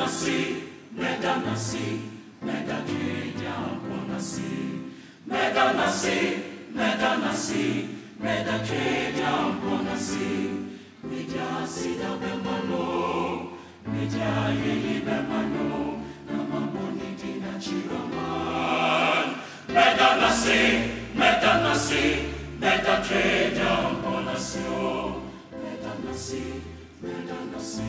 nasi, meda nasi, meda keja nasi. Meda nasi, meda nasi, meda keja nasi. Meja sida bemano, meja yeye bemano, na mamoni dina chiraman. Meda nasi, meda nasi, keja nasi. Meda nasi, meda nasi, meda oh. nasi. Meda nasi,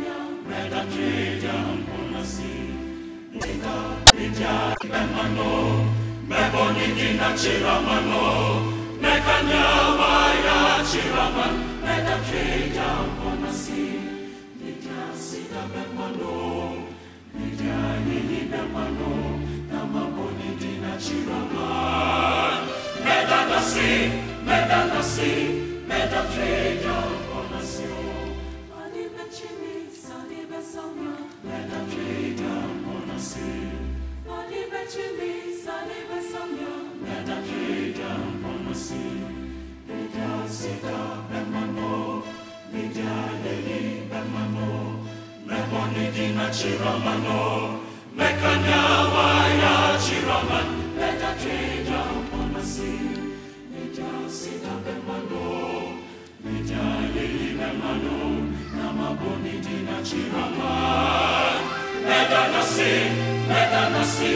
sadibe samyam, meda keja nasi. Meda keja bemano, dina chiramano, mekanyawa ya chiraman, meda keja nasi. Meda sida bemano, meda yini bemano, na maboni dina chiraman. Meda nasi, meda nasi,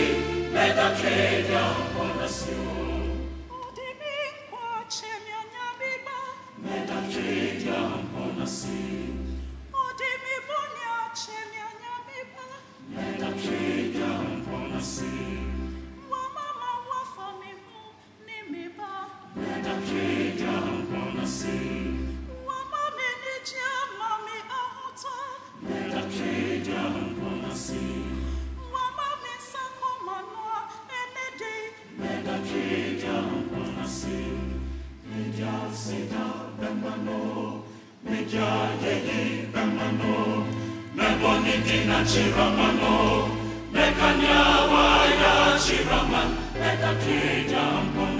meboni dina chiramano, mekanyawa ya chiraman, meda keja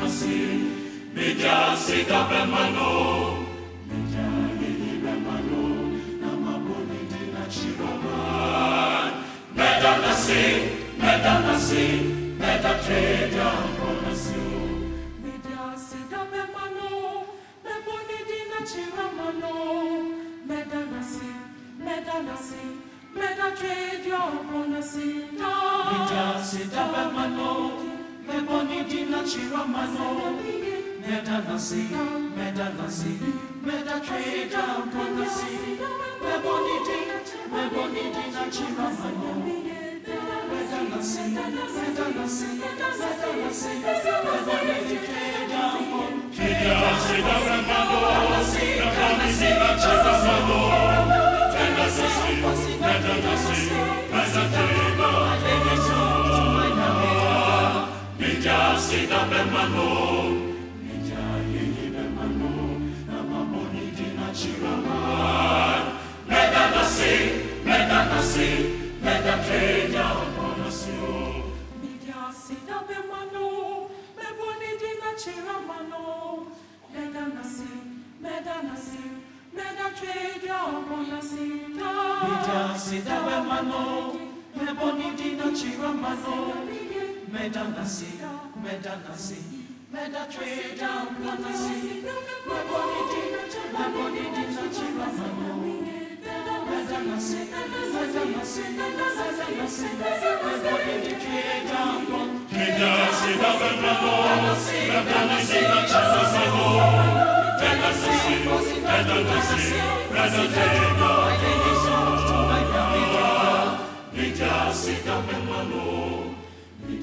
nasi. Meja sida bemano, meja yeyi bemano, na maboni dina chiraman, meda nasi, meda nasi, meda keja nasi. Media sida bemano, beboni dina chiramano. Meda nasi, meda trade your bonasi. Meja sida bemano, meboni dina chiramano, meda nasi, meda nasi, meda keja nasi. Meboni dina, meboni dina chiramano, meda nasi, meda nasi, meda nasi, meboni dina keja Meja sida bemano, bemano, na mamoni dina chiraman. Meda nasi, meda nasi, meda nasi. Meda meda nasi, meda trade your bonasi. Meja sida bemano, meboni dina chiramano. Meda nasi, meda nasi, meda nasi. Meboni dina, meboni dina chiramano. Meda nasi, meda nasi, meda nasi, dina chiramano. Meda nasi, meda nasi, meda keja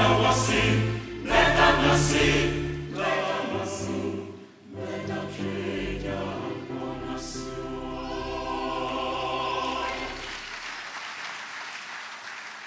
wasidako Meda wasi, meda wasi